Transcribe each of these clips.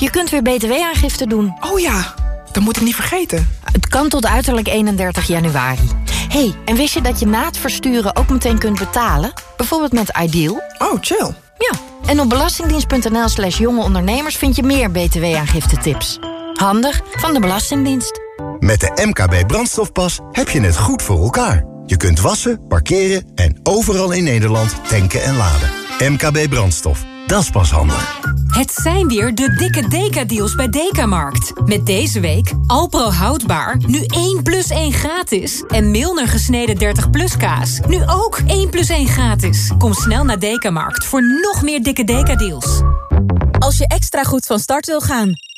Je kunt weer btw-aangifte doen. Oh ja, dat moet ik niet vergeten. Het kan tot uiterlijk 31 januari. hey, en wist je dat je na het versturen ook meteen kunt betalen? Bijvoorbeeld met Ideal? Oh, chill. Ja, en op belastingdienst.nl slash jonge ondernemers... vind je meer btw-aangifte-tips. Handig van de Belastingdienst. Met de MKB Brandstofpas heb je het goed voor elkaar. Je kunt wassen, parkeren en overal in Nederland tanken en laden. MKB Brandstof, dat is pas handig. Het zijn weer de dikke Deka-deals bij Dekamarkt. Met deze week Alpro houdbaar, nu 1 plus 1 gratis. En Milner gesneden 30 plus kaas, nu ook 1 plus 1 gratis. Kom snel naar Dekamarkt voor nog meer dikke Deka-deals. Als je extra goed van start wil gaan,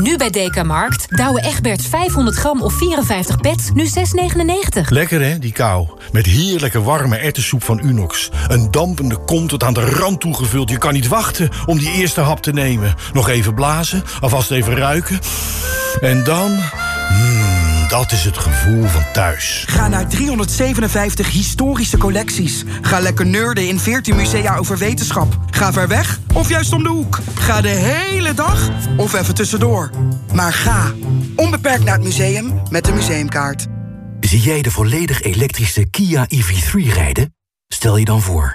Nu bij Dekamarkt. Douwe Egberts 500 gram of 54 pet, nu 6,99. Lekker hè, die kou. Met heerlijke warme ertessoep van Unox. Een dampende kom tot aan de rand toegevuld. Je kan niet wachten om die eerste hap te nemen. Nog even blazen, alvast even ruiken. En dan... Dat is het gevoel van thuis. Ga naar 357 historische collecties. Ga lekker nerden in 14 musea over wetenschap. Ga ver weg of juist om de hoek. Ga de hele dag of even tussendoor. Maar ga onbeperkt naar het museum met de museumkaart. Zie jij de volledig elektrische Kia EV3 rijden? Stel je dan voor.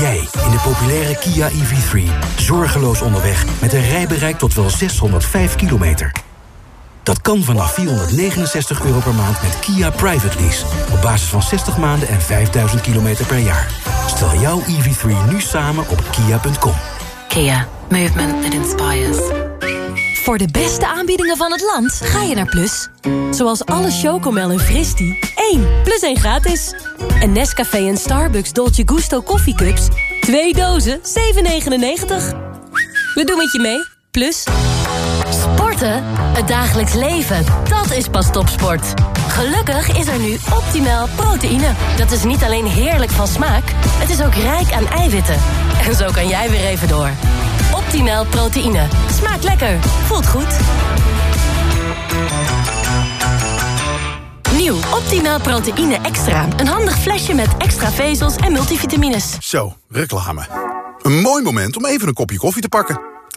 Jij in de populaire Kia EV3. Zorgeloos onderweg met een rijbereik tot wel 605 kilometer. Dat kan vanaf 469 euro per maand met Kia Private Lease. Op basis van 60 maanden en 5000 kilometer per jaar. Stel jouw EV3 nu samen op kia.com. Kia. Movement that inspires. Voor de beste aanbiedingen van het land ga je naar Plus. Zoals alle Chocomel en Fristi. 1 plus 1 gratis. En Nescafé en Starbucks Dolce Gusto koffiecups. 2 dozen 7,99. We doen het je mee. Plus... Het dagelijks leven. Dat is pas topsport. Gelukkig is er nu optimaal proteïne. Dat is niet alleen heerlijk van smaak, het is ook rijk aan eiwitten. En zo kan jij weer even door. Optimaal proteïne. Smaakt lekker. Voelt goed. Nieuw Optimaal proteïne extra. Een handig flesje met extra vezels en multivitamines. Zo, reclame. Een mooi moment om even een kopje koffie te pakken.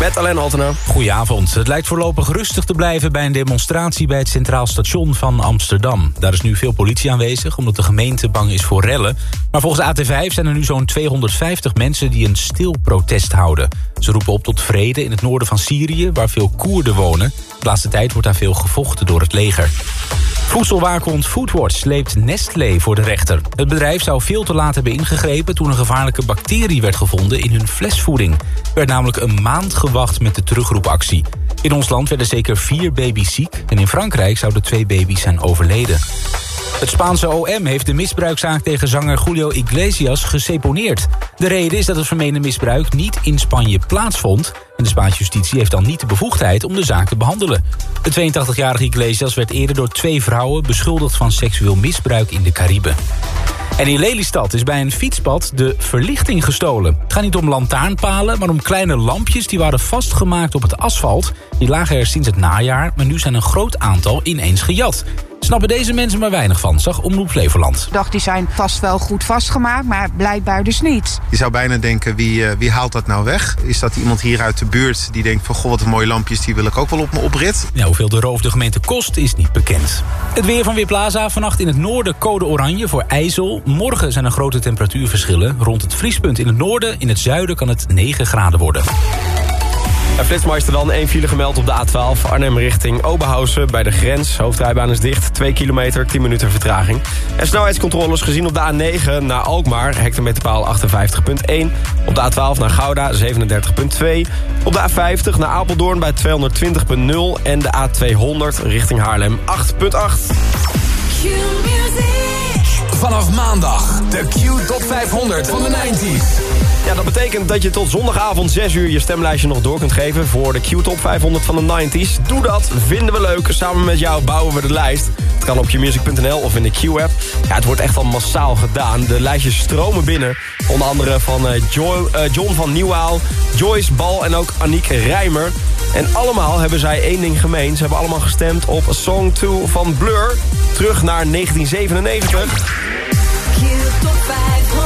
Met Alain Altena. Goedenavond. Het lijkt voorlopig rustig te blijven bij een demonstratie... bij het Centraal Station van Amsterdam. Daar is nu veel politie aanwezig, omdat de gemeente bang is voor rellen. Maar volgens AT5 zijn er nu zo'n 250 mensen... die een stil protest houden. Ze roepen op tot vrede in het noorden van Syrië... waar veel Koerden wonen. De laatste tijd wordt daar veel gevochten door het leger. Voedselwaakhond Foodwatch sleept Nestlé voor de rechter. Het bedrijf zou veel te laat hebben ingegrepen... toen een gevaarlijke bacterie werd gevonden in hun flesvoeding. Er werd namelijk een maand gewacht met de terugroepactie. In ons land werden zeker vier baby's ziek... en in Frankrijk zouden twee baby's zijn overleden. Het Spaanse OM heeft de misbruikzaak tegen zanger Julio Iglesias geseponeerd. De reden is dat het vermeende misbruik niet in Spanje plaatsvond... en de Spaanse justitie heeft dan niet de bevoegdheid om de zaak te behandelen. De 82-jarige Iglesias werd eerder door twee vrouwen... beschuldigd van seksueel misbruik in de Cariben. En in Lelystad is bij een fietspad de verlichting gestolen. Het gaat niet om lantaarnpalen, maar om kleine lampjes... die waren vastgemaakt op het asfalt. Die lagen er sinds het najaar, maar nu zijn een groot aantal ineens gejat. Snappen deze mensen maar weinig van, zag Omroep Flevoland. Ik dacht, die zijn vast wel goed vastgemaakt, maar blijkbaar dus niet. Je zou bijna denken, wie, wie haalt dat nou weg? Is dat iemand hier uit de buurt die denkt van... goh, wat een mooie lampjes, die wil ik ook wel op mijn oprit? Ja, hoeveel de roof de gemeente kost, is niet bekend. Het weer van Weerplaza. Vannacht in het noorden code oranje voor IJssel. Morgen zijn er grote temperatuurverschillen. Rond het vriespunt in het noorden, in het zuiden kan het 9 graden worden. En Flitsmeister dan, één file gemeld op de A12. Arnhem richting Oberhausen bij de grens. Hoofdrijbaan is dicht, 2 kilometer, 10 minuten vertraging. En snelheidscontroles gezien op de A9 naar Alkmaar. Hectometerpaal 58.1. Op de A12 naar Gouda 37.2. Op de A50 naar Apeldoorn bij 220.0. En de A200 richting Haarlem 8.8. Vanaf maandag de Q Top 500 van de 90s. Ja, dat betekent dat je tot zondagavond 6 uur je stemlijstje nog door kunt geven... voor de Q-top 500 van de 90s. Doe dat, vinden we leuk. Samen met jou bouwen we de lijst. Het kan op qmusic.nl of in de Q-app. Ja, het wordt echt al massaal gedaan. De lijstjes stromen binnen. Onder andere van uh, John van Nieuwaal, Joyce Bal en ook Aniek Rijmer. En allemaal hebben zij één ding gemeen. Ze hebben allemaal gestemd op Song 2 van Blur. Terug naar 1997. Q-top 500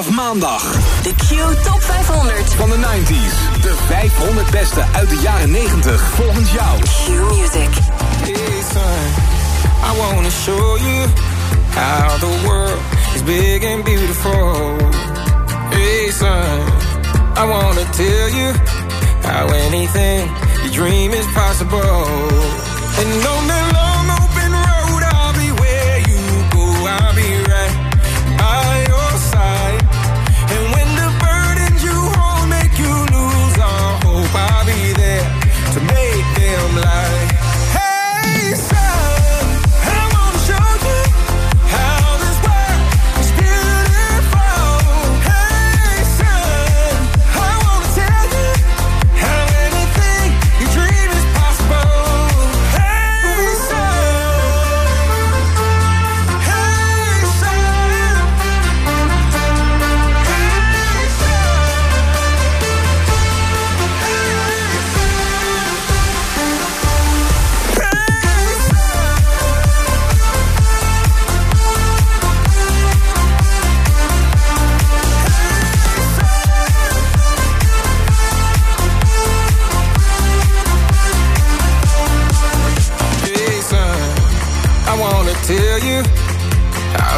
Vanaf maandag. De Q Top 500 van de 90s. De 500 beste uit de jaren 90 volgens jou. Q Music. Hey son, I wanna show you how the world is big and beautiful. Hey son, I wanna tell you how anything you dream is possible. And on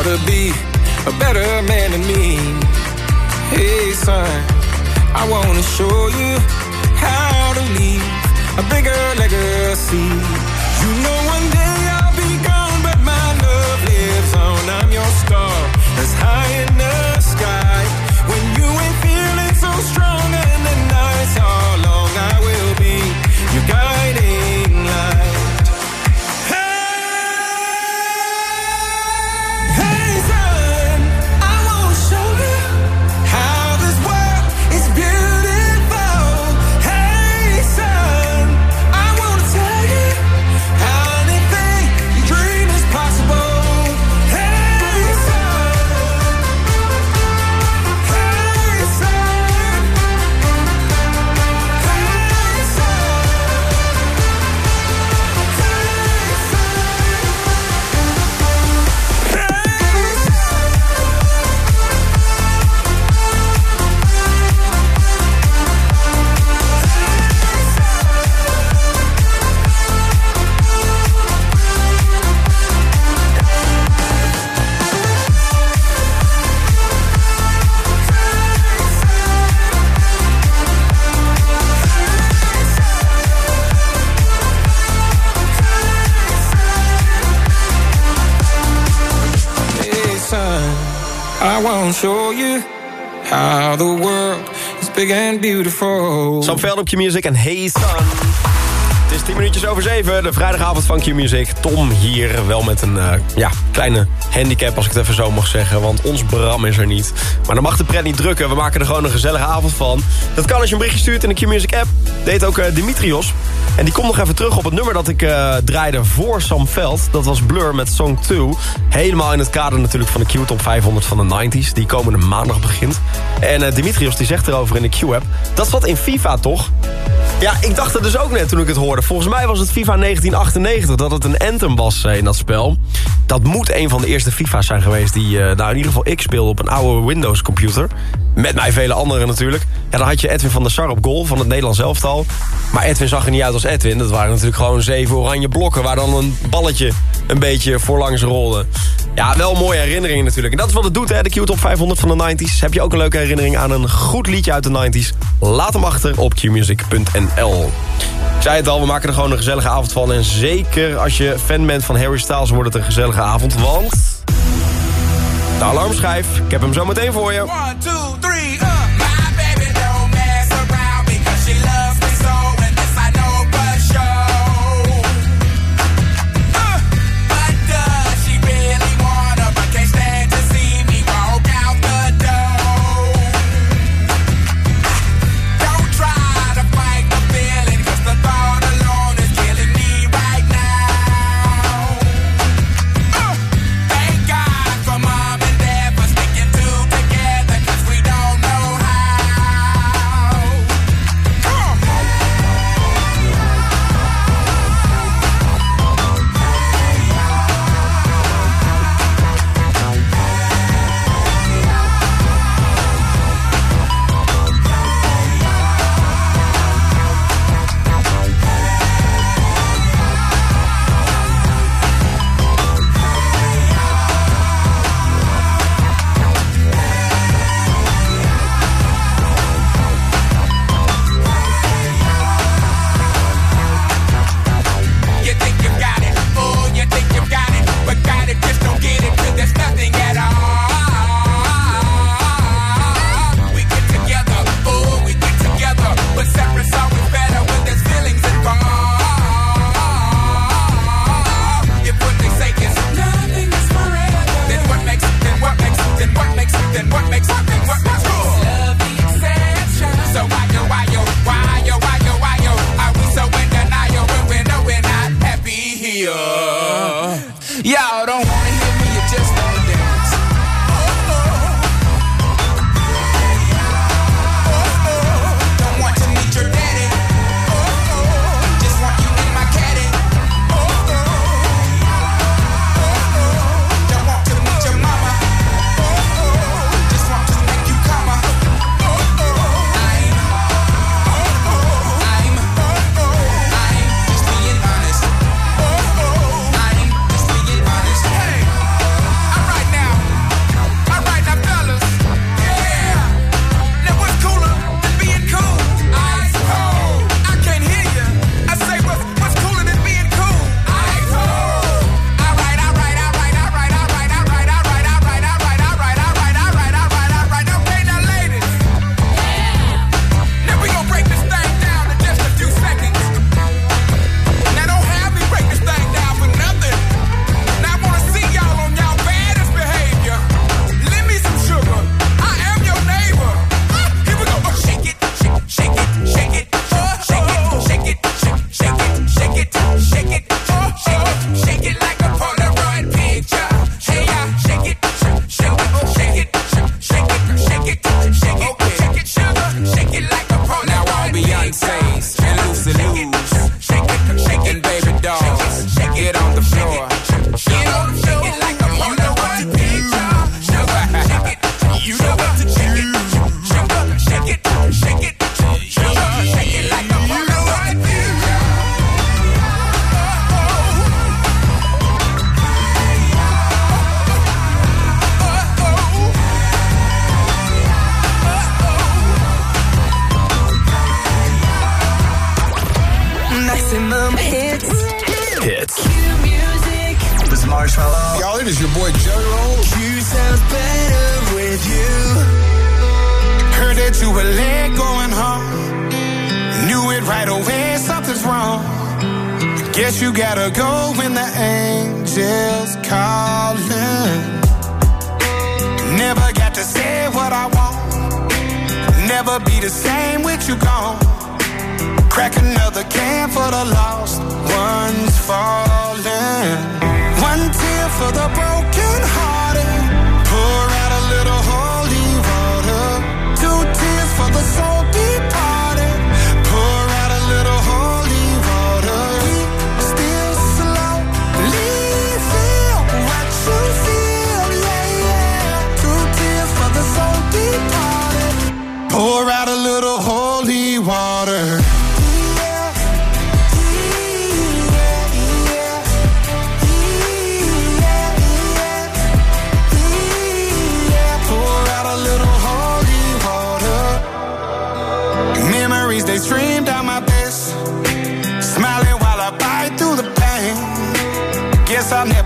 how to be a better man than me. Hey, son, I wanna show you how to leave a bigger legacy. You know I won't show Veld op Q-Music en Hey Son. Het is 10 minuutjes over 7, de vrijdagavond van Q-Music. Tom hier, wel met een eh, ja, kleine handicap, als ik het even zo mag zeggen. Want ons Bram is er niet. Maar dan mag de pret niet drukken, we maken er gewoon een gezellige avond van. Dat kan als je een berichtje stuurt in de Q-Music app. Deed ook eh, Dimitrios. En die komt nog even terug op het nummer dat ik eh, draaide voor Sam Veld. Dat was Blur met Song 2. Helemaal in het kader natuurlijk van de Q-top 500 van de 90s. Die komende maandag begint. En Dimitrios die zegt erover in de Q-app... Dat wat in FIFA, toch? Ja, ik dacht het dus ook net toen ik het hoorde. Volgens mij was het FIFA 1998 dat het een anthem was eh, in dat spel. Dat moet een van de eerste FIFA's zijn geweest... die, eh, nou in ieder geval ik speelde op een oude Windows computer. Met mij vele anderen natuurlijk. Ja, dan had je Edwin van der Sar op goal van het Nederlands elftal. Maar Edwin zag er niet uit als Edwin. Dat waren natuurlijk gewoon zeven oranje blokken... waar dan een balletje een beetje voorlangs rolde. Ja, wel mooie herinneringen natuurlijk. En dat is wat het doet, hè, de Q-top 500 van de 90s. Heb je ook een leuke herinnering aan een goed liedje uit de 90s? Laat hem achter op qmusic.nl. Zei het al, we maken maken er gewoon een gezellige avond van. En zeker als je fan bent van Harry Styles wordt het een gezellige avond. Want... De alarmschijf, ik heb hem zo meteen voor je. 1, 2, 3.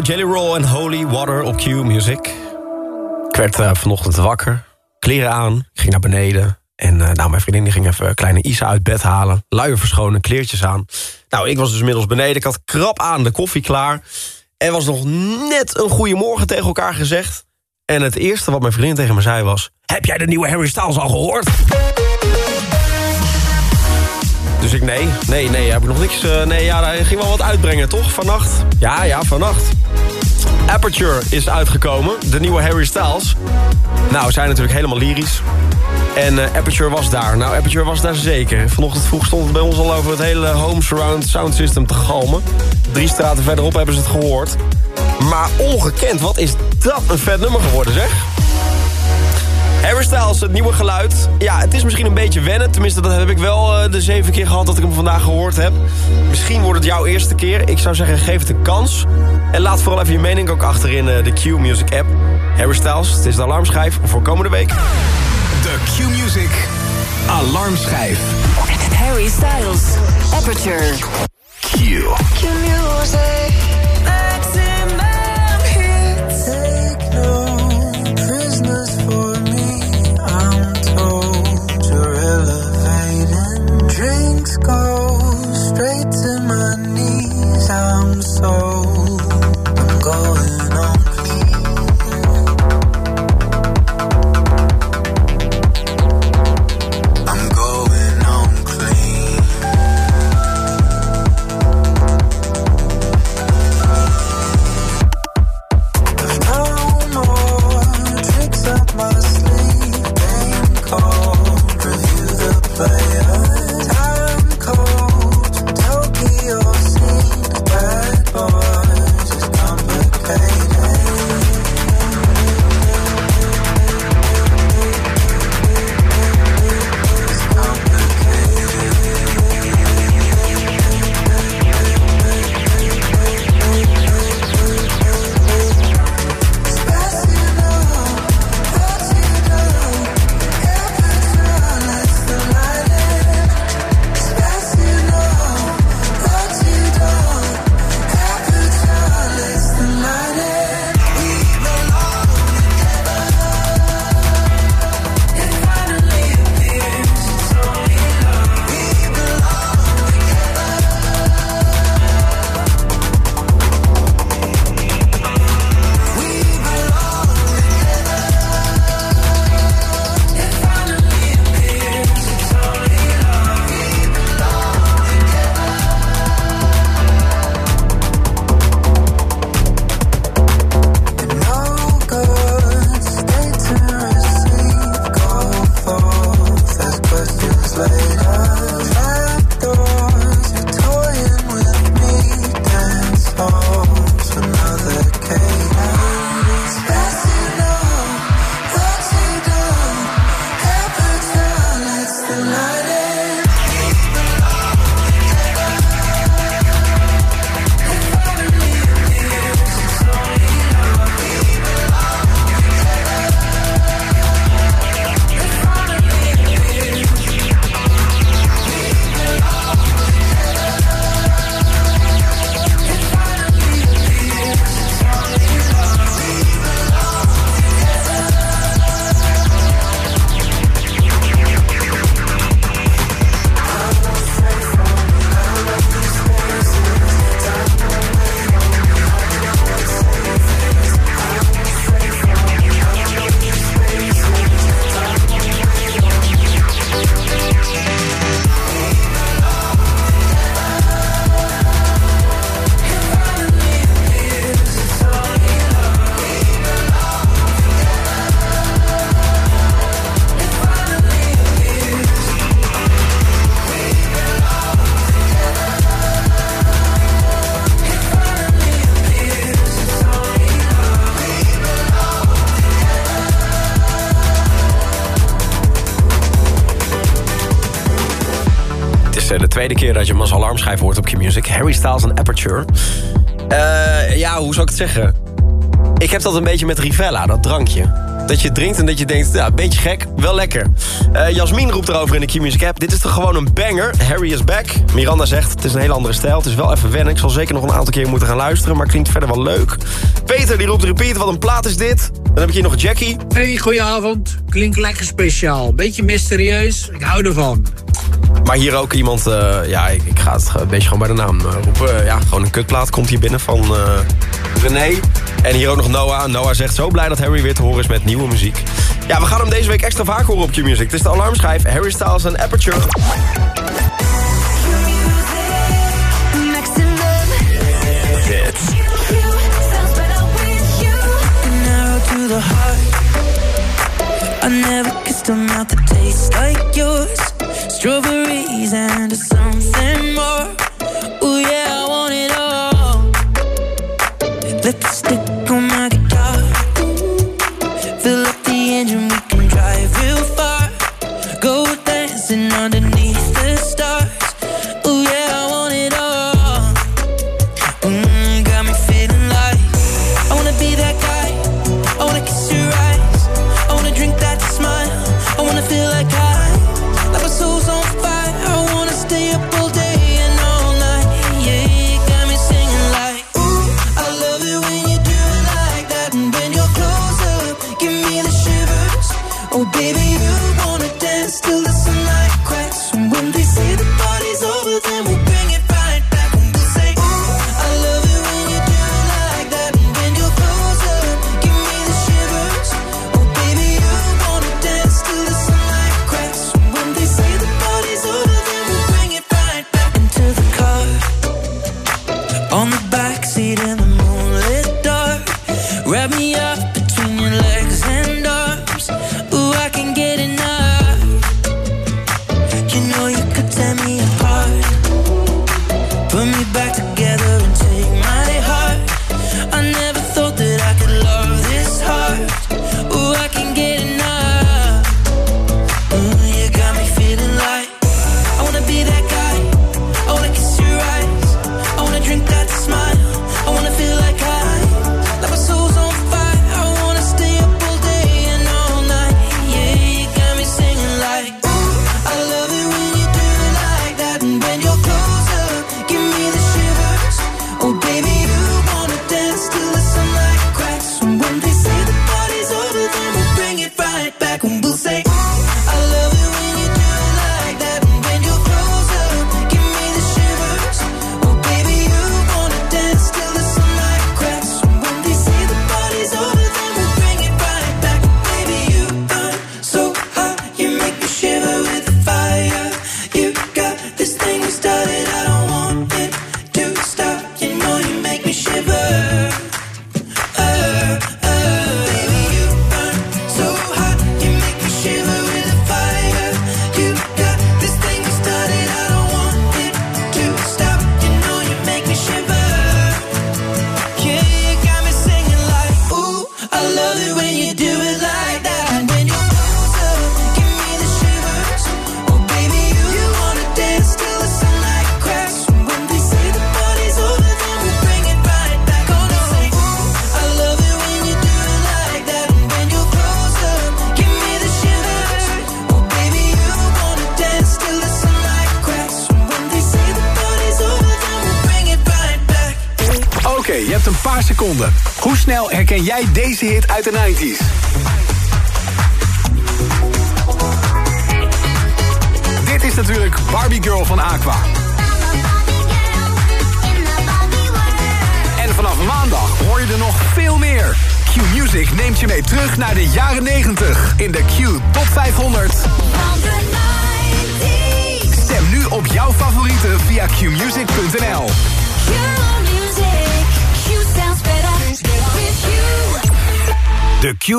Jelly Roll en Holy Water op Q Music. Ik werd eh, vanochtend wakker, kleren aan, ging naar beneden. En eh, nou, mijn vriendin ging even kleine Isa uit bed halen. Luier verschonen, kleertjes aan. Nou, ik was dus inmiddels beneden. Ik had krap aan de koffie klaar. Er was nog net een goede morgen tegen elkaar gezegd. En het eerste wat mijn vriendin tegen me zei was... Heb jij de nieuwe Harry Styles al gehoord? Dus ik, nee, nee, nee, heb ik nog niks... eh, nee, ja, hij ging wel wat uitbrengen, toch? Vannacht? Ja, ja, vannacht. Aperture is uitgekomen, de nieuwe Harry Styles. Nou, zij natuurlijk helemaal lyrisch. En eh, Aperture was daar. Nou, Aperture was daar zeker. Vanochtend vroeg stond het bij ons al over het hele home surround sound system te galmen. Drie straten verderop hebben ze het gehoord. Maar ongekend, wat is dat een vet nummer geworden, zeg? Harry Styles, het nieuwe geluid. Ja, het is misschien een beetje wennen. Tenminste, dat heb ik wel eh, de zeven keer gehad dat ik hem vandaag gehoord heb. Misschien wordt het jouw eerste keer. Ik zou zeggen, geef het een kans. En laat vooral even je mening ook achter in eh, de Q-Music app. Harry Styles, het is de alarmschijf voor komende week. De Q-Music Alarmschijf. Harry Styles, Aperture. Q. Q-music. tweede keer dat je mijn alarmschijf hoort op Q-Music. Harry Styles en Aperture. Eh, ja, hoe zou ik het zeggen? Ik heb dat een beetje met Rivella, dat drankje. Dat je drinkt en dat je denkt, ja, een beetje gek, wel lekker. Uh, Jasmin roept erover in de Q-Music app. Dit is toch gewoon een banger? Harry is back. Miranda zegt, het is een hele andere stijl. Het is wel even wennen. Ik zal zeker nog een aantal keer moeten gaan luisteren. Maar klinkt verder wel leuk. Peter die roept repeat, wat een plaat is dit. Dan heb ik hier nog Jackie. Hey, goedenavond. Klinkt lekker speciaal. Beetje mysterieus. Ik hou ervan maar hier ook iemand, ja, ik, ga het een beetje gewoon bij de naam roepen. Ja, gewoon een kutplaat komt hier binnen van René. En hier ook nog Noah. Noah zegt, zo blij dat Harry weer te horen is met nieuwe muziek. Ja, we gaan hem deze week extra vaak horen op Q-Music. Het is de alarmschijf, Harry Styles en Aperture. Strawberries and something more. Oh, yeah, I want it all. Lipstick. 90s.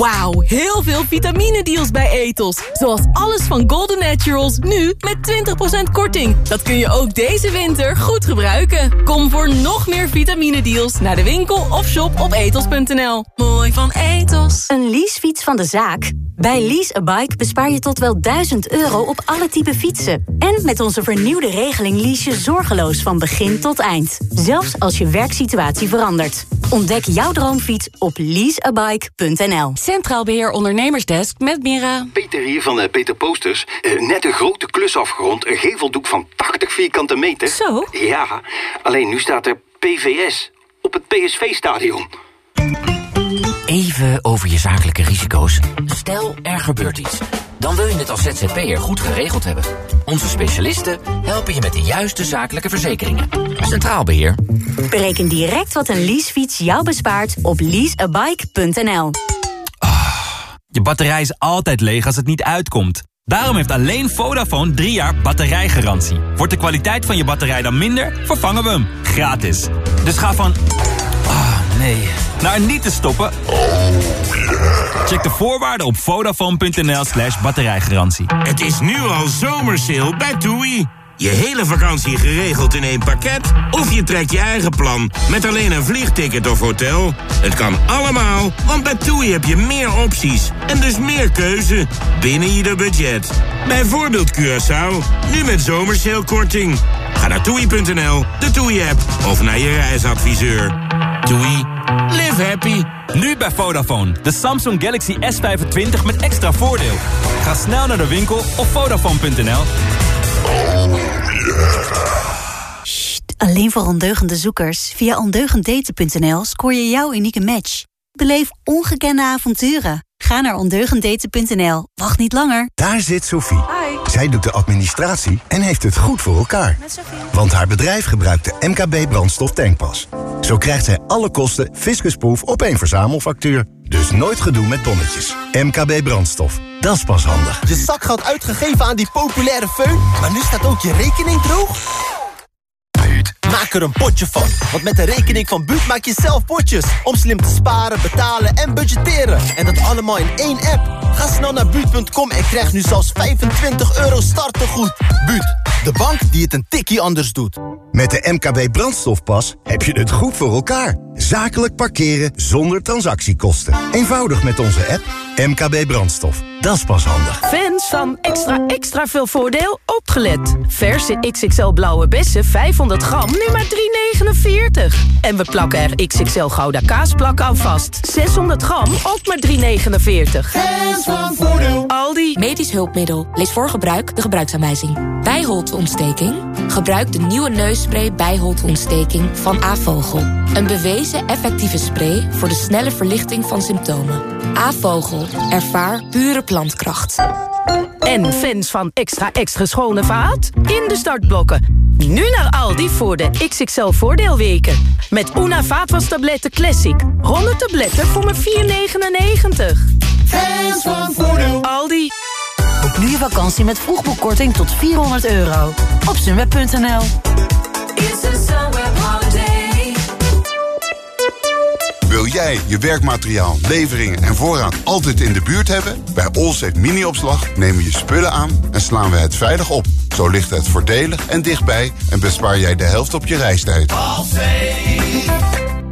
Wauw, heel veel vitamine-deals bij Ethos. Zoals alles van Golden Naturals, nu met 20% korting. Dat kun je ook deze winter goed gebruiken. Kom voor nog meer vitamine-deals naar de winkel of shop op ethos.nl. Mooi van Ethos. Een leasefiets van de zaak? Bij Lease a Bike bespaar je tot wel 1000 euro op alle type fietsen. En met onze vernieuwde regeling lease je zorgeloos van begin tot eind. Zelfs als je werksituatie verandert. Ontdek jouw droomfiets op leaseabike.nl. Centraal Beheer Ondernemersdesk met Mira. Peter hier van eh, Peter Posters. Eh, net een grote klus afgerond. Een geveldoek van 80 vierkante meter. Zo? Ja, alleen nu staat er PVS op het PSV-stadion. Even over je zakelijke risico's. Stel, er gebeurt iets. Dan wil je het als ZZP'er goed geregeld hebben. Onze specialisten helpen je met de juiste zakelijke verzekeringen. Centraal Beheer. Bereken direct wat een leasefiets jou bespaart op leaseabike.nl. Je batterij is altijd leeg als het niet uitkomt. Daarom heeft alleen Vodafone drie jaar batterijgarantie. Wordt de kwaliteit van je batterij dan minder, vervangen we hem. Gratis. Dus ga van... Nee. Naar niet te stoppen. Check de voorwaarden op vodafone.nl slash batterijgarantie. Het is nu al zomersale bij TUI. Je hele vakantie geregeld in één pakket? Of je trekt je eigen plan met alleen een vliegticket of hotel? Het kan allemaal, want bij TUI heb je meer opties en dus meer keuze binnen ieder budget. Bijvoorbeeld Curaçao, nu met zomersalekorting. Ga naar toei.nl, de TUI-app of naar je reisadviseur. TUI, live happy. Nu bij Vodafone. De Samsung Galaxy S25 met extra voordeel. Ga snel naar de winkel op Vodafone.nl. Alleen voor ondeugende zoekers. Via ondeugenddaten.nl scoor je jouw unieke match. Beleef ongekende avonturen. Ga naar ondeugenddaten.nl. Wacht niet langer. Daar zit Sophie. Zij doet de administratie en heeft het goed voor elkaar. Want haar bedrijf gebruikt de MKB brandstof tankpas. Zo krijgt zij alle kosten fiscusproof op één verzamelfactuur. Dus nooit gedoe met tonnetjes. MKB brandstof. Dat is pas handig. Je zakgeld uitgegeven aan die populaire föhn, maar nu staat ook je rekening droog? Maak er een potje van, want met de rekening van Buut maak je zelf potjes. Om slim te sparen, betalen en budgetteren. En dat allemaal in één app. Ga snel naar Buut.com en krijg nu zelfs 25 euro startegoed. Buut, de bank die het een tikkie anders doet. Met de MKB brandstofpas heb je het goed voor elkaar. Zakelijk parkeren zonder transactiekosten. Eenvoudig met onze app MKB brandstof. Dat is pas handig. Fans van extra extra veel voordeel opgelet. Verse XXL blauwe bessen 500 gram nu maar 3,49. En we plakken er XXL gouda kaasplak aan vast. 600 gram ook maar 3,49. Fans van voordeel. Aldi. Medisch hulpmiddel. Lees voor gebruik de gebruiksaanwijzing. Bijholteontsteking? Gebruik de nieuwe neusspray bijholteontsteking van Avogel. Een bewezen effectieve spray voor de snelle verlichting van symptomen. Avogel. Ervaar pure plantkracht. En fans van extra extra schone vaat? In de startblokken. Nu naar Aldi voor de XXL voordeelweken. Met Una vaatwastabletten Classic. 100 tabletten voor maar 4,99. Fans van voordeel. Aldi. Boek nu je vakantie met vroegboekkorting tot 400 euro. Op sunweb.nl Wil jij je werkmateriaal, leveringen en voorraad altijd in de buurt hebben? Bij Allsafe Mini-opslag nemen we je spullen aan en slaan we het veilig op. Zo ligt het voordelig en dichtbij en bespaar jij de helft op je reistijd.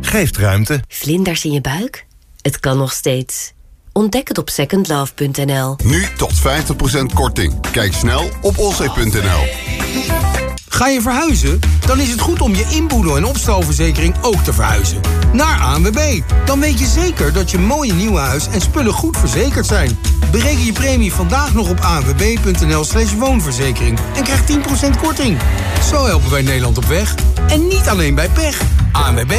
Geeft ruimte. Vlinders in je buik? Het kan nog steeds. Ontdek het op secondlove.nl. Nu tot 50% korting. Kijk snel op allsafe.nl. Ga je verhuizen? Dan is het goed om je inboedel- en opstalverzekering ook te verhuizen. Naar ANWB. Dan weet je zeker dat je mooie nieuwe huis en spullen goed verzekerd zijn. Bereken je premie vandaag nog op anwb.nl slash woonverzekering. En krijg 10% korting. Zo helpen wij Nederland op weg. En niet alleen bij pech. ANWB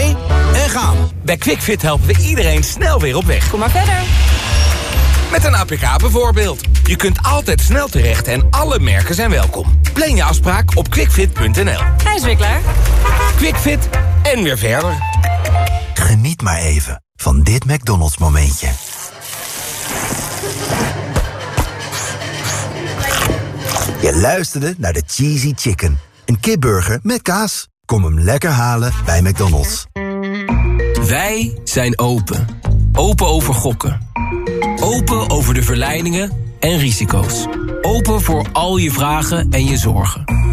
en gaan. Bij QuickFit helpen we iedereen snel weer op weg. Kom maar verder. Met een APK bijvoorbeeld. Je kunt altijd snel terecht en alle merken zijn welkom. Plan je afspraak op quickfit.nl. Hij is weer klaar. Quickfit en weer verder. Geniet maar even van dit McDonald's momentje. Je luisterde naar de Cheesy Chicken. Een kipburger met kaas. Kom hem lekker halen bij McDonald's. Wij zijn open. Open over gokken. Open over de verleidingen en risico's. Open voor al je vragen en je zorgen.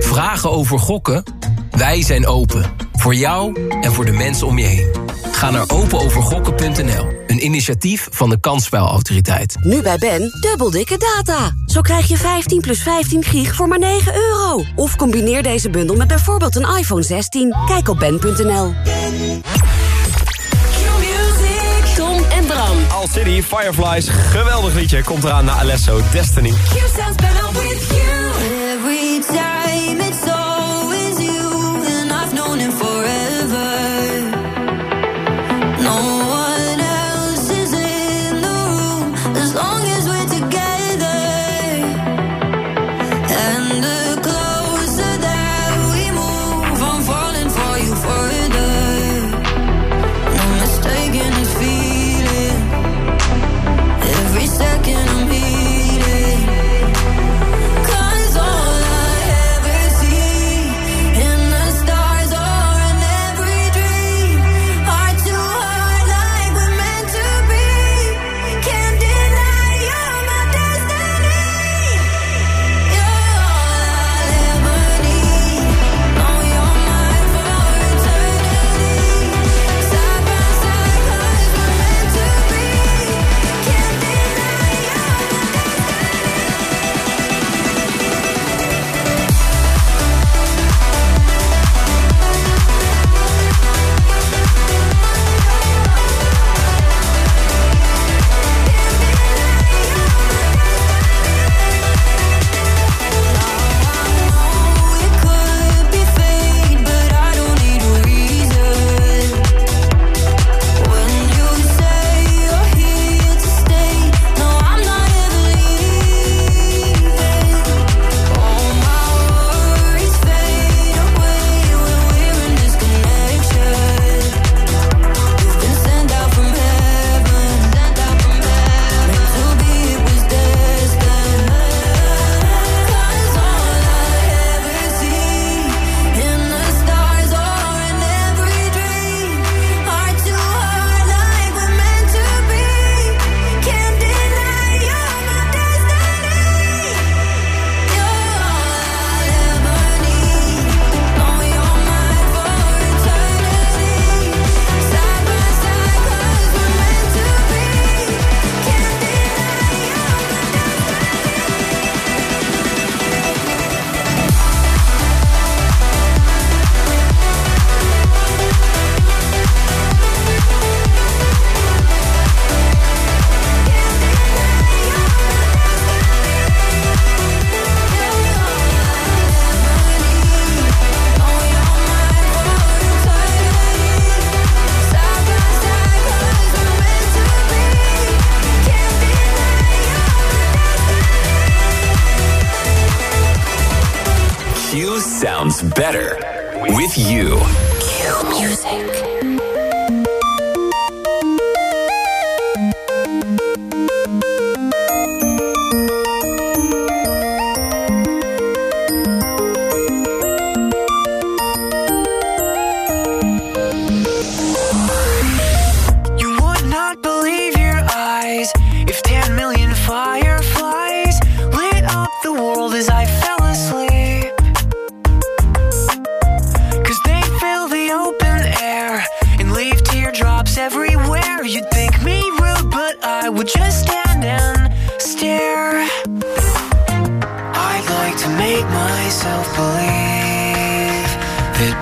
Vragen over gokken? Wij zijn open. Voor jou en voor de mensen om je heen. Ga naar openovergokken.nl. Een initiatief van de Kansspelautoriteit. Nu bij Ben, dubbel dikke data. Zo krijg je 15 plus 15 gig voor maar 9 euro. Of combineer deze bundel met bijvoorbeeld een iPhone 16. Kijk op ben.nl. Tom en Bram. All City, Fireflies, geweldig liedje. Komt eraan naar Alesso, Destiny. Every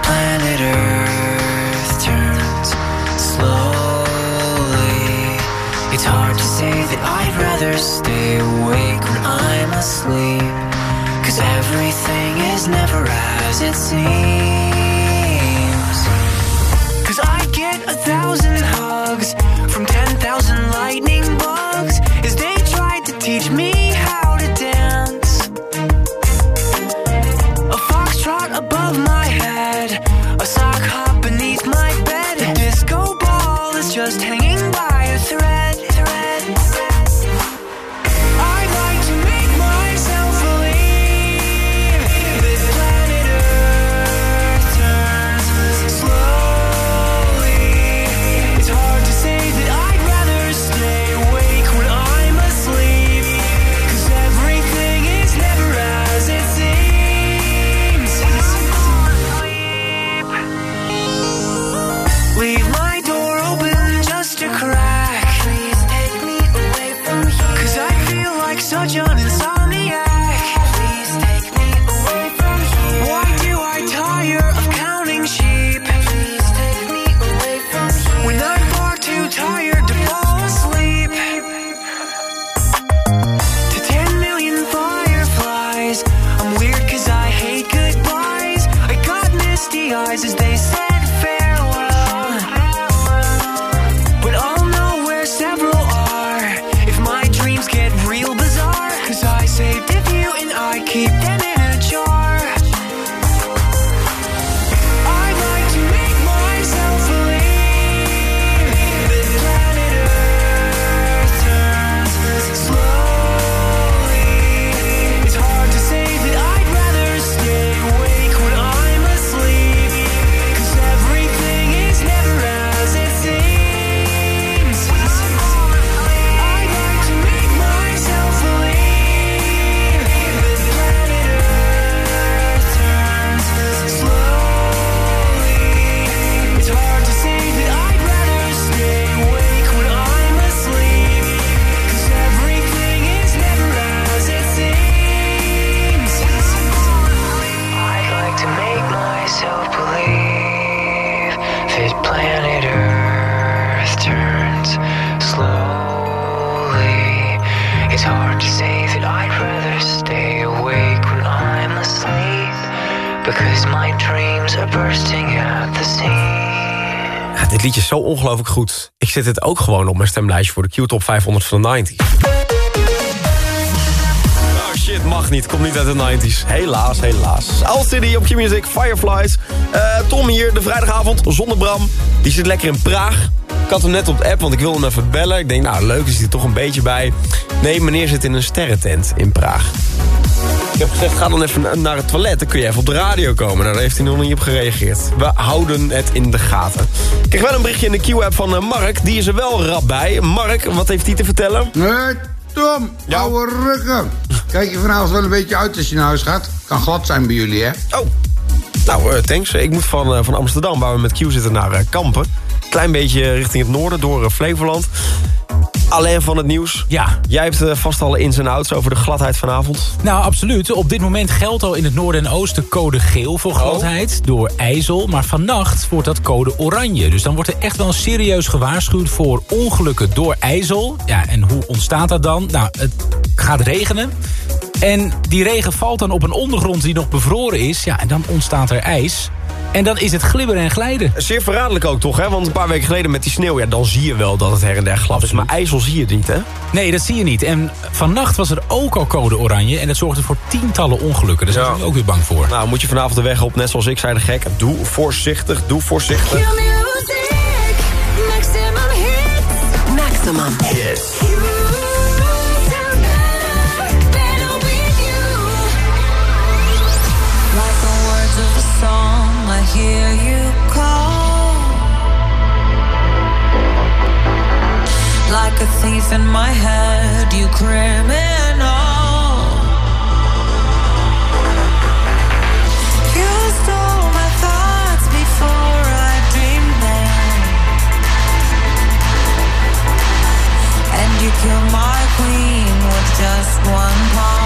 planet Earth turns slowly. It's hard to say that I'd rather stay awake when I'm asleep. Cause everything is never as it seems. Cause I get a thousand hugs from 10,000 lightning bugs. the just hang zet het ook gewoon op mijn stemlijstje voor de Q-top 500 van de 90s. Oh shit, mag niet. Komt niet uit de 90s. Helaas, helaas. All City op Q-Music, Fireflies. Eh, Tom hier, de vrijdagavond, zonder Bram. Die zit lekker in Praag. Ik had hem net op de app, want ik wilde hem even bellen. Ik denk, nou, leuk, is hij toch een beetje bij. Nee, meneer zit in een sterrentent in Praag. Ik heb gezegd, ga dan even na- naar het toilet. Dan kun je even op de radio komen. Nou, daar heeft hij nog niet op gereageerd. We houden het in de gaten. Ik kreeg wel een berichtje in de Q-app van eh, Mark. Die is er wel rap bij. Mark, wat heeft hij te vertellen? Nee, Tom, ouwe rukken. Kijk je vanavond wel een beetje uit als je naar huis gaat? Kan glad zijn bij jullie, hè? Oh, nou, eh, thanks. Ik moet van, eh, van Amsterdam, waar we met Q zitten, naar Kampen. Klein beetje richting het noorden, door Flevoland. Alleen van het nieuws. Ja. Jij hebt eh, vast alle ins en outs over de gladheid vanavond. Nou, absoluut. Op dit moment geldt al in het noorden en oosten code geel voor gladheid door ijzel. Maar vannacht wordt dat code oranje. Dus dan wordt er echt wel serieus gewaarschuwd voor ongelukken door ijzel. Ja, en hoe ontstaat dat dan? Nou, het gaat regenen. En die regen valt dan op een ondergrond die nog bevroren is. Ja, en dan ontstaat er ijs. En dan is het glibberen en glijden. Zeer verraderlijk ook toch, hè? Want een paar weken geleden met die sneeuw... ja, dan zie je wel dat het her en der glad is. Maar ijzel zie je niet, hè? Nee, dat zie je niet. En vannacht was er ook al code oranje. En dat zorgde voor tientallen ongelukken. Daar zijn we nu ook weer bang voor. Nou, moet je vanavond de weg op, net zoals ik zei de gek. Doe voorzichtig, doe voorzichtig. Maximum hits. Maximum hits. Like a thief in my head, you criminal. You stole my thoughts before I dreamed them. And you killed my queen with just one pawn.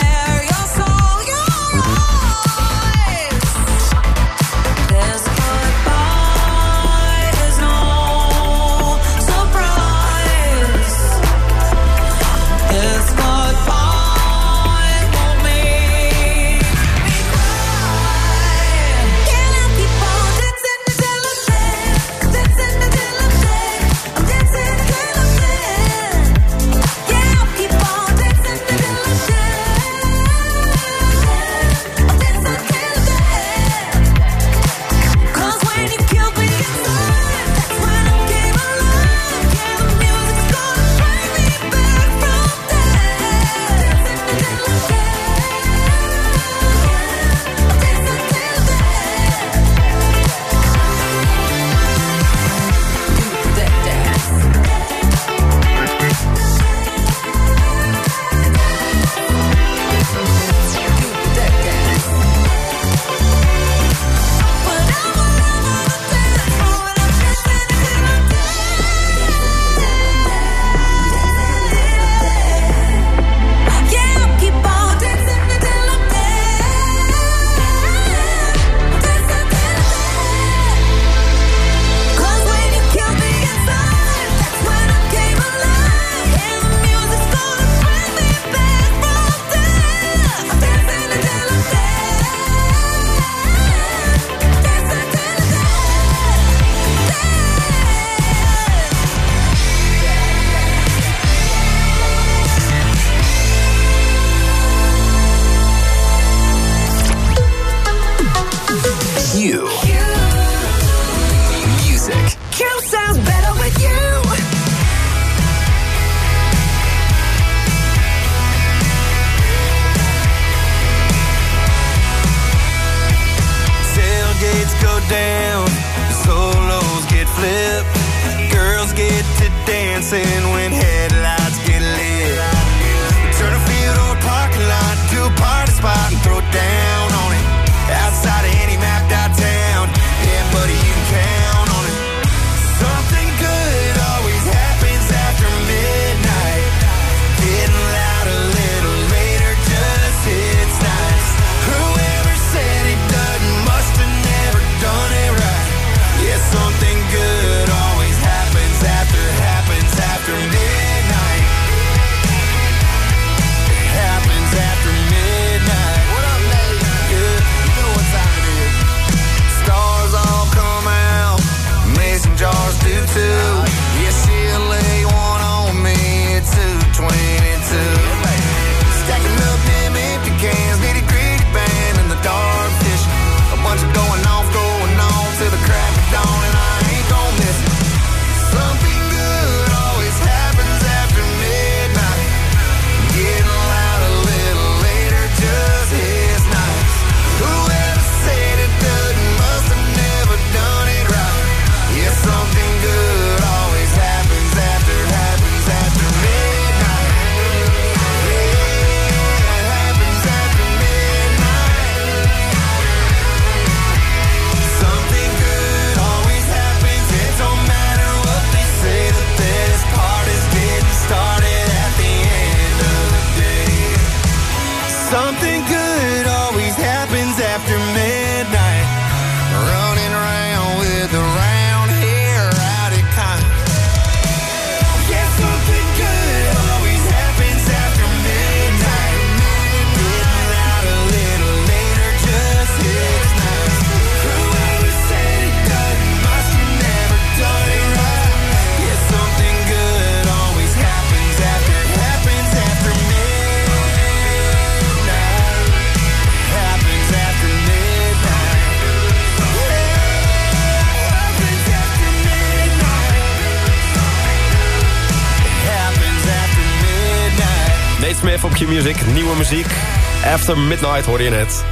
Midnight hoorde je net.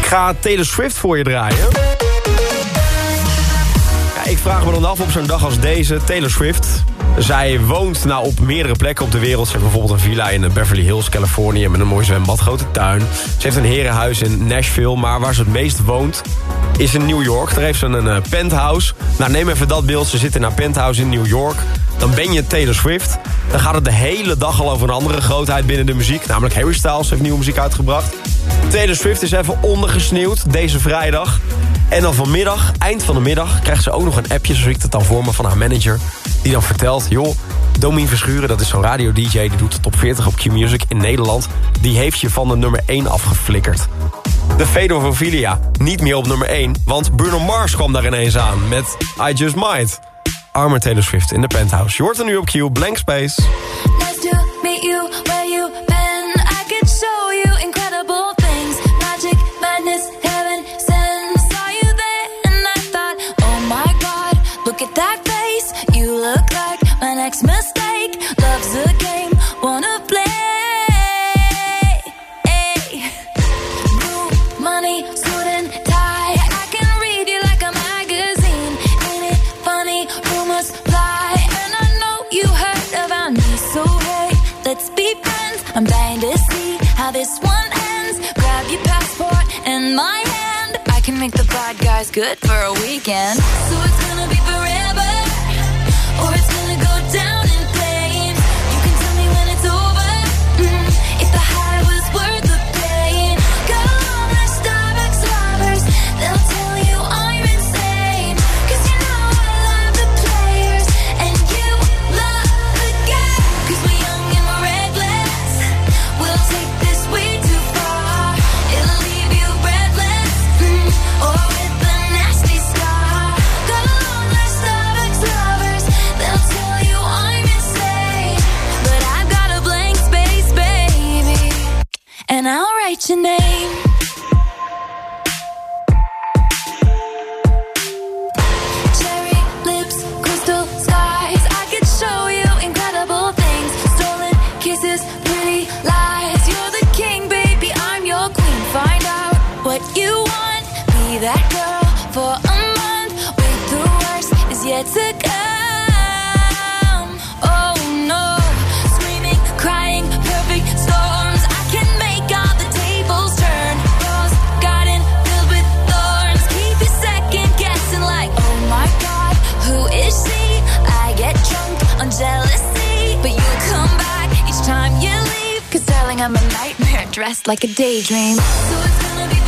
Ik ga Taylor Swift voor je draaien. Ja, ik vraag me dan af op zo'n dag als deze, Taylor Swift. Zij woont nou op meerdere plekken op de wereld. Ze heeft bijvoorbeeld een villa in Beverly Hills, Californië... met een mooi zwembad, grote tuin. Ze heeft een herenhuis in Nashville, maar waar ze het meest woont... is in New York. Daar heeft ze een eh, penthouse. Nou, neem even dat beeld. Ze zit in haar penthouse in New York. Dan ben je Taylor Swift. Dan gaat het de hele dag al over een andere grootheid binnen de muziek. Namelijk Harry Styles heeft nieuwe muziek uitgebracht. Taylor Swift is even ondergesneeuwd deze vrijdag. En dan vanmiddag, eind van de middag, krijgt ze ook nog een appje... zoals ik het dan voor me van haar manager. Die dan vertelt, joh, Domien Verschuren, dat is zo'n radio-dj... die doet de top 40 op Q-Music in Nederland. Die heeft je van de nummer 1 afgeflikkerd. De Fedor van Filia, niet meer op nummer 1... want Bruno Mars kwam daar ineens aan met I Just Might. Arme Taylor Swift in de penthouse. Je hoort er nu op Q, Blank Space. My hand. I can make the bad guys good for a weekend. So it's gonna be forever, write your name. I'm a nightmare dressed like a daydream. So it's gonna be.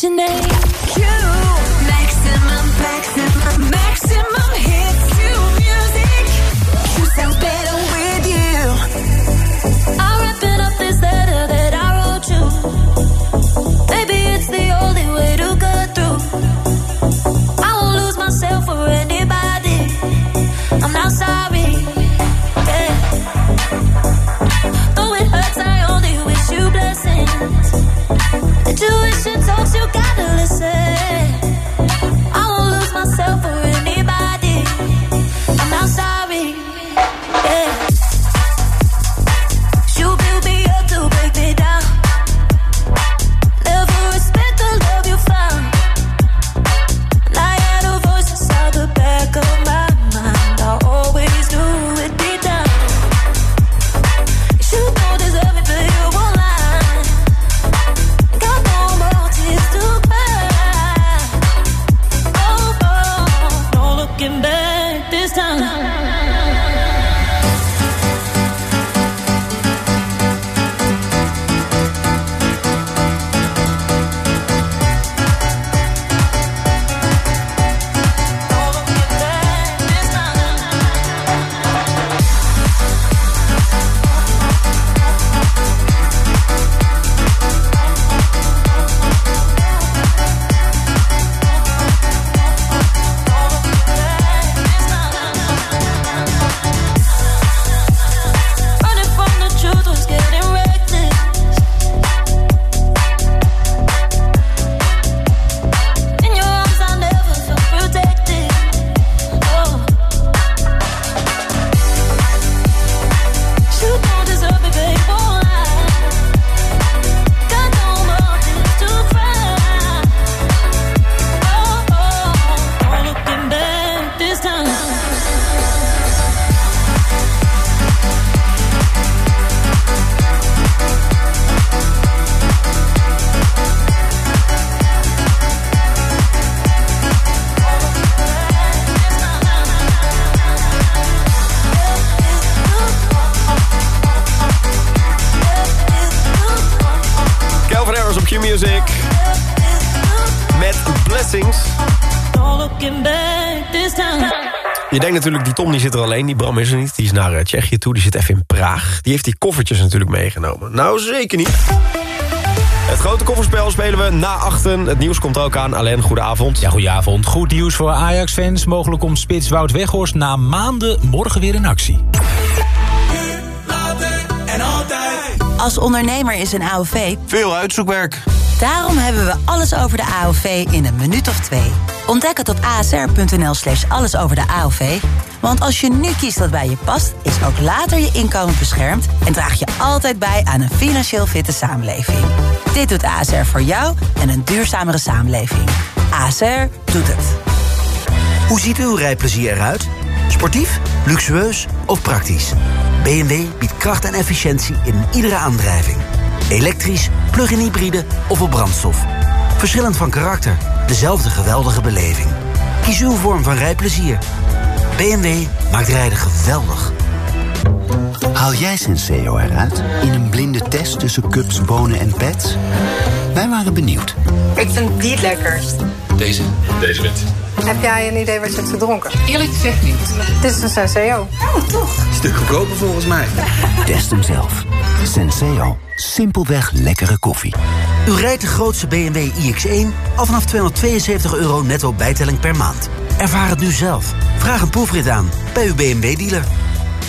your name. you gotta listen. er alleen, die Bram is er niet. Die is naar eh, Tsjechië toe, die zit even in Praag. Die heeft die koffertjes natuurlijk meegenomen. Nou, zeker niet. Het grote kofferspel spelen we na achten. Het nieuws komt er ook aan. Alain, goedenavond. Ja, goedenavond. Goed nieuws voor Ajax-fans. Mogelijk komt spits Wout Weghorst na maanden morgen weer in actie. Als ondernemer is een AOV... Veel uitzoekwerk. Daarom hebben we alles over de AOV in een minuut of twee. Ontdek het op asr.nl slash alles over de AOV. Want als je nu kiest wat bij je past... is ook later je inkomen beschermd... en draag je altijd bij aan een financieel fitte samenleving. Dit doet ASR voor jou en een duurzamere samenleving. ASR doet het. Hoe ziet uw rijplezier eruit? Sportief, luxueus of praktisch? BMW biedt kracht en efficiëntie in iedere aandrijving. Elektrisch, plug-in hybride of op brandstof. Verschillend van karakter, dezelfde geweldige beleving. Kies uw vorm van rijplezier. BMW maakt rijden geweldig. Haal jij Senseo eruit in een blinde test tussen cups, bonen en pets? Wij waren benieuwd. Ik vind die het lekkerst. Deze? Deze wit. Heb jij een idee wat je hebt gedronken? Eerlijk gezegd niet. Dit is een Senseo. Oh, toch? Stuk goedkoper volgens mij. Test hem zelf. Senseo. Simpelweg lekkere koffie. U rijdt de grootste BMW iX1 al vanaf 272 euro netto bijtelling per maand. Ervaar het nu zelf. Vraag een proefrit aan bij uw BMW-dealer.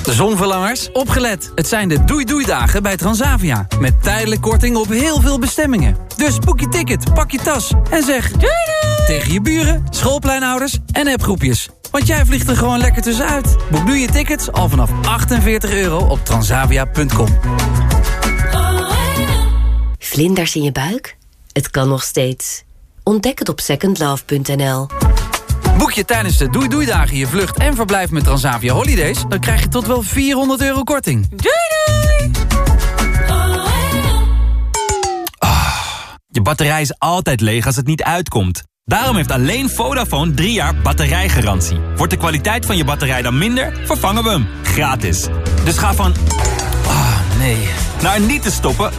Zonverlangers, opgelet. Het zijn de doei-doei-dagen bij Transavia. Met tijdelijk korting op heel veel bestemmingen. Dus boek je ticket, pak je tas en zeg... Doei doei! Tegen je buren, schoolpleinouders en appgroepjes. Want jij vliegt er gewoon lekker tussenuit. Boek nu je tickets al vanaf 48 euro op transavia.com. Vlinders in je buik? Het kan nog steeds. Ontdek het op secondlove.nl. Boek je tijdens de Doei Doei Dagen je vlucht en verblijf met Transavia Holidays... dan krijg je tot wel 400 euro korting. Doei doei! Je batterij is altijd leeg als het niet uitkomt. Daarom heeft alleen Vodafone 3 jaar batterijgarantie. Wordt de kwaliteit van je batterij dan minder, vervangen we hem. Gratis. Dus ga van... Ah, nee. Naar niet te stoppen...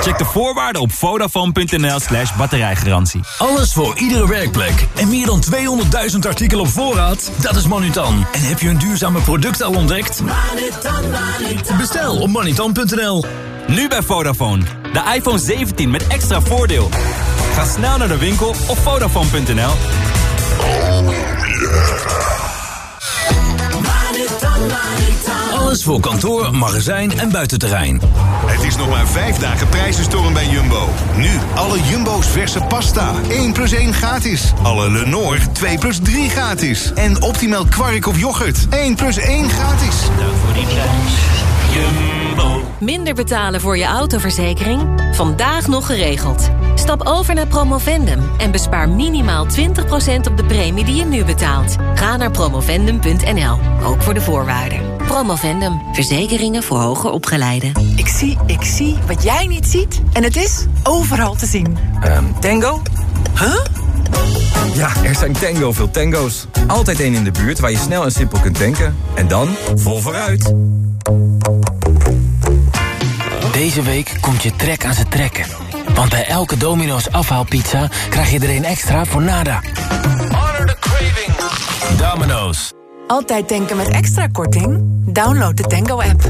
Check de voorwaarden op vodafone.nl slash batterijgarantie. Alles voor iedere werkplek. En meer dan 200.000 artikelen op voorraad? Dat is Manutan. En heb je een duurzame product al ontdekt? Bestel op manutan.nl. Nu bij Vodafone. De iPhone 17 met extra voordeel. Ga snel naar de winkel op vodafone.nl. Alles voor kantoor, magazijn en buitenterrein. Het is nog maar vijf dagen prijzenstorm bij Jumbo. Nu alle Jumbo's verse pasta. 1 plus 1 gratis. Alle Lenore 2 plus 3 gratis. En optimaal kwark of yoghurt. 1 plus 1 gratis. Dank voor die prijs. Jumbo. Minder betalen voor je autoverzekering? Vandaag nog geregeld. Stap over naar Promovendum en bespaar minimaal 20% op de premie die je nu betaalt. Ga naar promovendum.nl, ook voor de voorwaarden. Promovendum, verzekeringen voor hoger opgeleiden. Ik zie, ik zie wat jij niet ziet. En het is overal te zien. Ehm, tango? Huh? Ja, er zijn tango veel tango's. Altijd één in de buurt waar je snel en simpel kunt tanken. En dan vol vooruit. Deze week komt je trek aan zijn trekken. Want bij elke Domino's afhaalpizza krijg je er een extra voor nada. Honor the craving. Domino's. Altijd tanken met extra korting? Download de Tango-app.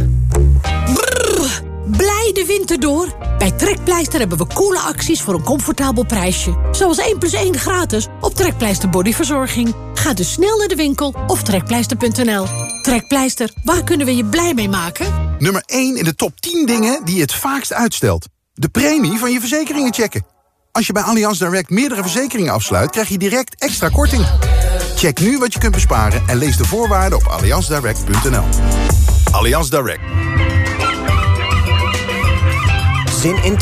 Blij de winter door. Bij Trekpleister hebben we coole acties voor een comfortabel prijsje. Zoals 1 plus 1 gratis op Trekpleister Bodyverzorging. Ga dus snel naar de winkel of trekpleister.nl. Trekpleister, waar kunnen we je blij mee maken? Nummer 1 in de top 10 dingen die je het vaakst uitstelt. De premie van je verzekeringen checken. Als je bij Allianz Direct meerdere verzekeringen afsluit... krijg je direct extra korting. Check nu wat je kunt besparen en lees de voorwaarden op allianzdirect.nl. Allianz Direct. Zin in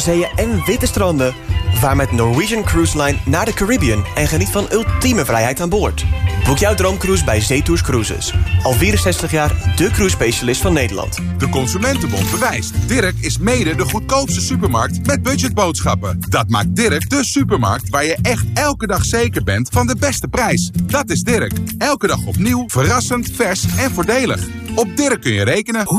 zeeën en witte stranden. Vaar met Norwegian Cruise Line naar de Caribbean en geniet van ultieme vrijheid aan boord. Boek jouw droomcruise bij Zetours Cruises. Al 64 jaar de cruise specialist van Nederland. De Consumentenbond bewijst. Dirk is mede de goedkoopste supermarkt met budgetboodschappen. Dat maakt Dirk de supermarkt waar je echt elke dag zeker bent van de beste prijs. Dat is Dirk. Elke dag opnieuw, verrassend, vers en voordelig. Op Dirk kun je rekenen. Hoe